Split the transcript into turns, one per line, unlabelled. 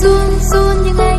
run run nhưng ngày